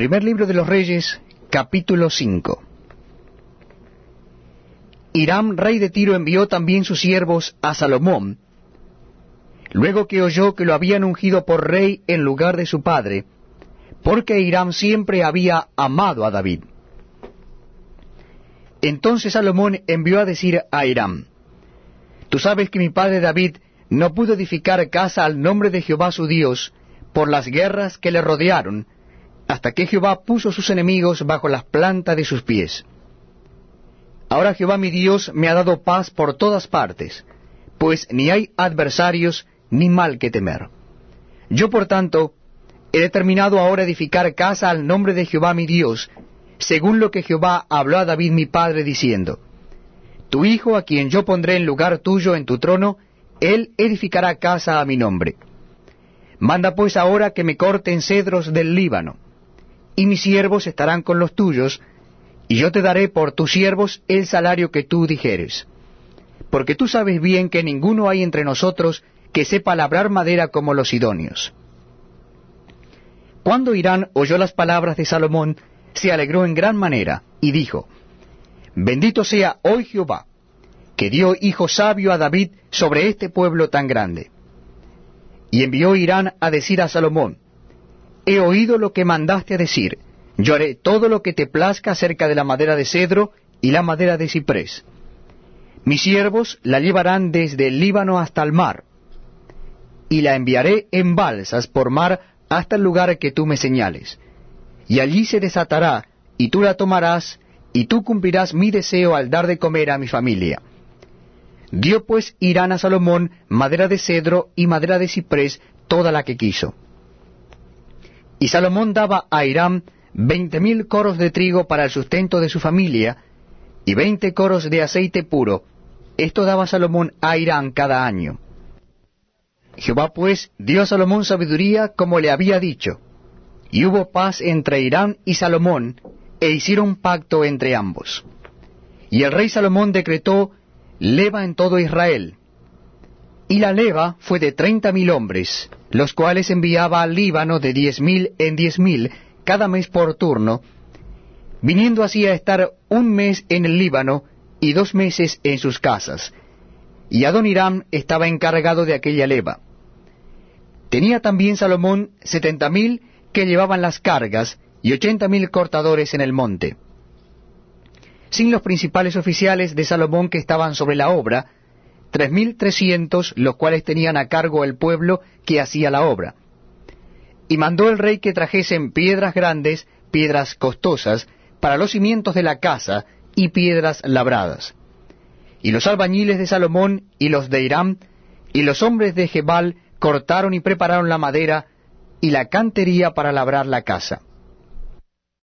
Primer libro de los Reyes, capítulo 5. Hiram, rey de Tiro, envió también sus siervos a Salomón, luego que oyó que lo habían ungido por rey en lugar de su padre, porque Hiram siempre había amado a David. Entonces Salomón envió a decir a Hiram, Tú sabes que mi padre David no pudo edificar casa al nombre de Jehová su Dios por las guerras que le rodearon, hasta que Jehová puso sus enemigos bajo las plantas de sus pies. Ahora Jehová mi Dios me ha dado paz por todas partes, pues ni hay adversarios ni mal que temer. Yo por tanto he determinado ahora edificar casa al nombre de Jehová mi Dios, según lo que Jehová habló a David mi padre diciendo, Tu hijo a quien yo pondré en lugar tuyo en tu trono, él edificará casa a mi nombre. Manda pues ahora que me corten cedros del Líbano, y mis siervos estarán con los tuyos, y yo te daré por tus siervos el salario que tú dijeres. Porque tú sabes bien que ninguno hay entre nosotros que sepa labrar madera como los idóneos. Cuando Irán oyó las palabras de Salomón, se alegró en gran manera, y dijo, Bendito sea hoy Jehová, que dio hijo sabio a David sobre este pueblo tan grande. Y envió Irán a decir a Salomón, He oído lo que mandaste a decir, yo haré todo lo que te plazca acerca de la madera de cedro y la madera de ciprés. Mis siervos la llevarán desde el Líbano hasta el mar, y la enviaré en balsas por mar hasta el lugar que tú me señales. Y allí se desatará, y tú la tomarás, y tú cumplirás mi deseo al dar de comer a mi familia. Dio pues Irán a Salomón madera de cedro y madera de ciprés, toda la que quiso. Y Salomón daba a Irán veinte mil coros de trigo para el sustento de su familia, y veinte coros de aceite puro. Esto daba Salomón a Irán cada año. Jehová pues dio a Salomón sabiduría como le había dicho, y hubo paz entre Irán y Salomón, e hicieron pacto entre ambos. Y el rey Salomón decretó leva en todo Israel. Y la leva fue de treinta mil hombres, los cuales enviaba al Líbano de diez mil en diez mil cada mes por turno, viniendo así a estar un mes en el Líbano y dos meses en sus casas. Y Adoniram estaba encargado de aquella leva. Tenía también Salomón setenta mil que llevaban las cargas y ochenta mil cortadores en el monte sin los principales oficiales de Salomón que estaban sobre la obra, tres mil trescientos, los cuales tenían a cargo el pueblo que hacía la obra. Y mandó el rey que trajesen piedras grandes, piedras costosas, para los cimientos de la casa, y piedras labradas. Y los albañiles de Salomón, y los de Irán, y los hombres de Jebal, cortaron y prepararon la madera, y la cantería para labrar la casa.